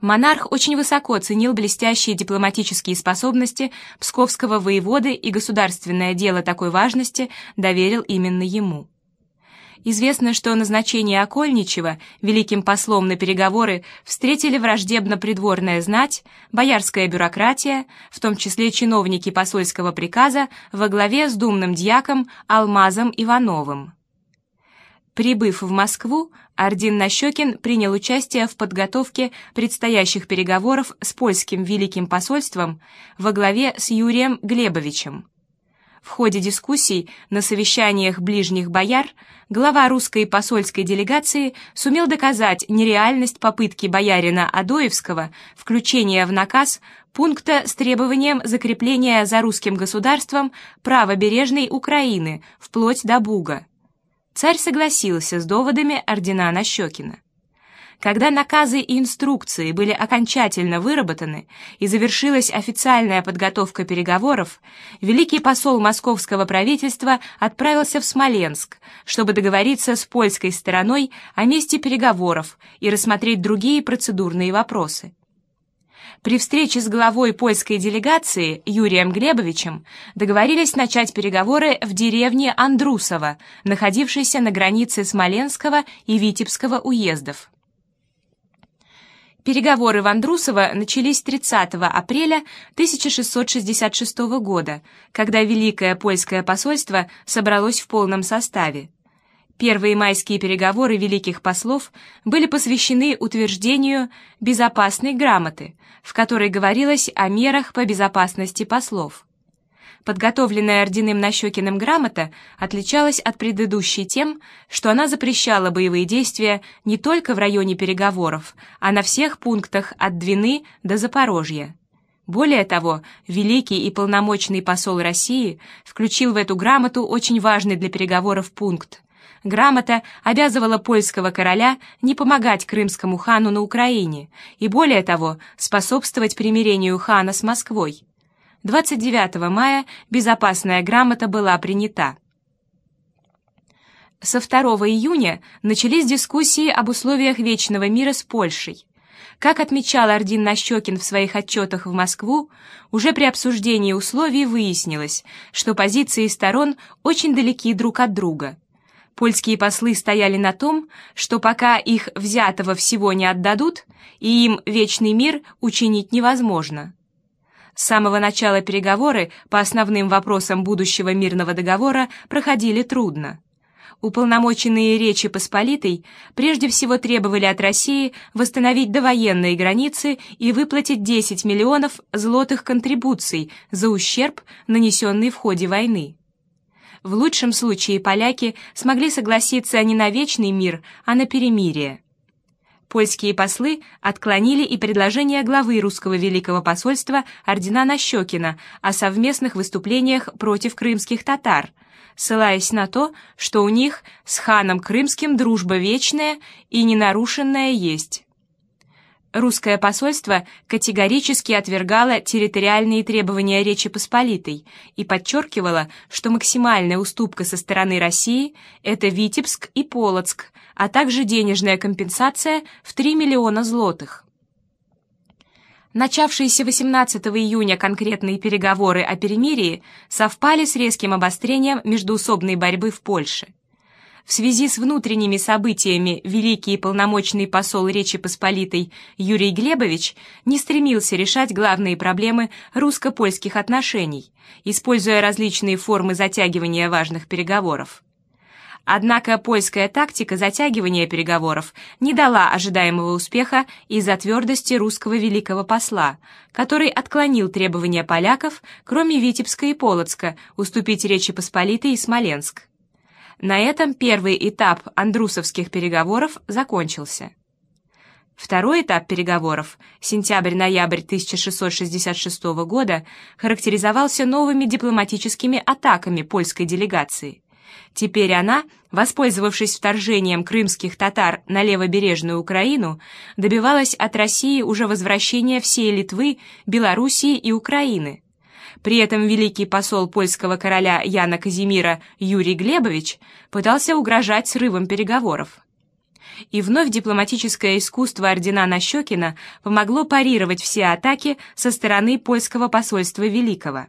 Монарх очень высоко ценил блестящие дипломатические способности псковского воеводы и государственное дело такой важности доверил именно ему. Известно, что назначение Окольничева великим послом на переговоры встретили враждебно придворная знать, боярская бюрократия, в том числе чиновники посольского приказа во главе с думным дьяком Алмазом Ивановым. Прибыв в Москву, Ордин Нащекин принял участие в подготовке предстоящих переговоров с польским великим посольством во главе с Юрием Глебовичем. В ходе дискуссий на совещаниях ближних бояр глава русской посольской делегации сумел доказать нереальность попытки боярина Адоевского включения в наказ пункта с требованием закрепления за русским государством правобережной Украины вплоть до Буга. Царь согласился с доводами ордена Нащекина. Когда наказы и инструкции были окончательно выработаны и завершилась официальная подготовка переговоров, великий посол московского правительства отправился в Смоленск, чтобы договориться с польской стороной о месте переговоров и рассмотреть другие процедурные вопросы. При встрече с главой польской делегации Юрием Глебовичем договорились начать переговоры в деревне Андрусово, находившейся на границе Смоленского и Витебского уездов. Переговоры в Андрусово начались 30 апреля 1666 года, когда Великое польское посольство собралось в полном составе. Первые майские переговоры великих послов были посвящены утверждению безопасной грамоты, в которой говорилось о мерах по безопасности послов. Подготовленная Орденым Нащекиным грамота отличалась от предыдущей тем, что она запрещала боевые действия не только в районе переговоров, а на всех пунктах от Двины до Запорожья. Более того, великий и полномочный посол России включил в эту грамоту очень важный для переговоров пункт. Грамота обязывала польского короля не помогать крымскому хану на Украине и, более того, способствовать примирению хана с Москвой. 29 мая безопасная грамота была принята. Со 2 июня начались дискуссии об условиях вечного мира с Польшей. Как отмечал Ордин Нащекин в своих отчетах в Москву, уже при обсуждении условий выяснилось, что позиции сторон очень далеки друг от друга. Польские послы стояли на том, что пока их взятого всего не отдадут, и им вечный мир учинить невозможно. С самого начала переговоры по основным вопросам будущего мирного договора проходили трудно. Уполномоченные Речи Посполитой прежде всего требовали от России восстановить довоенные границы и выплатить 10 миллионов злотых контрибуций за ущерб, нанесенный в ходе войны. В лучшем случае поляки смогли согласиться не на вечный мир, а на перемирие польские послы отклонили и предложение главы русского великого посольства Ордена Нащекина о совместных выступлениях против крымских татар, ссылаясь на то, что у них с ханом крымским дружба вечная и ненарушенная есть. Русское посольство категорически отвергало территориальные требования Речи Посполитой и подчеркивало, что максимальная уступка со стороны России – это Витебск и Полоцк, а также денежная компенсация в 3 миллиона злотых. Начавшиеся 18 июня конкретные переговоры о перемирии совпали с резким обострением междуусобной борьбы в Польше. В связи с внутренними событиями великий и полномочный посол Речи Посполитой Юрий Глебович не стремился решать главные проблемы русско-польских отношений, используя различные формы затягивания важных переговоров. Однако польская тактика затягивания переговоров не дала ожидаемого успеха из-за твердости русского великого посла, который отклонил требования поляков, кроме Витебска и Полоцка, уступить Речи Посполитой и Смоленск. На этом первый этап андрусовских переговоров закончился. Второй этап переговоров, сентябрь-ноябрь 1666 года, характеризовался новыми дипломатическими атаками польской делегации. Теперь она, воспользовавшись вторжением крымских татар на левобережную Украину, добивалась от России уже возвращения всей Литвы, Белоруссии и Украины, при этом великий посол польского короля Яна Казимира Юрий Глебович пытался угрожать срывом переговоров. И вновь дипломатическое искусство ордена Нащекина помогло парировать все атаки со стороны польского посольства Великого.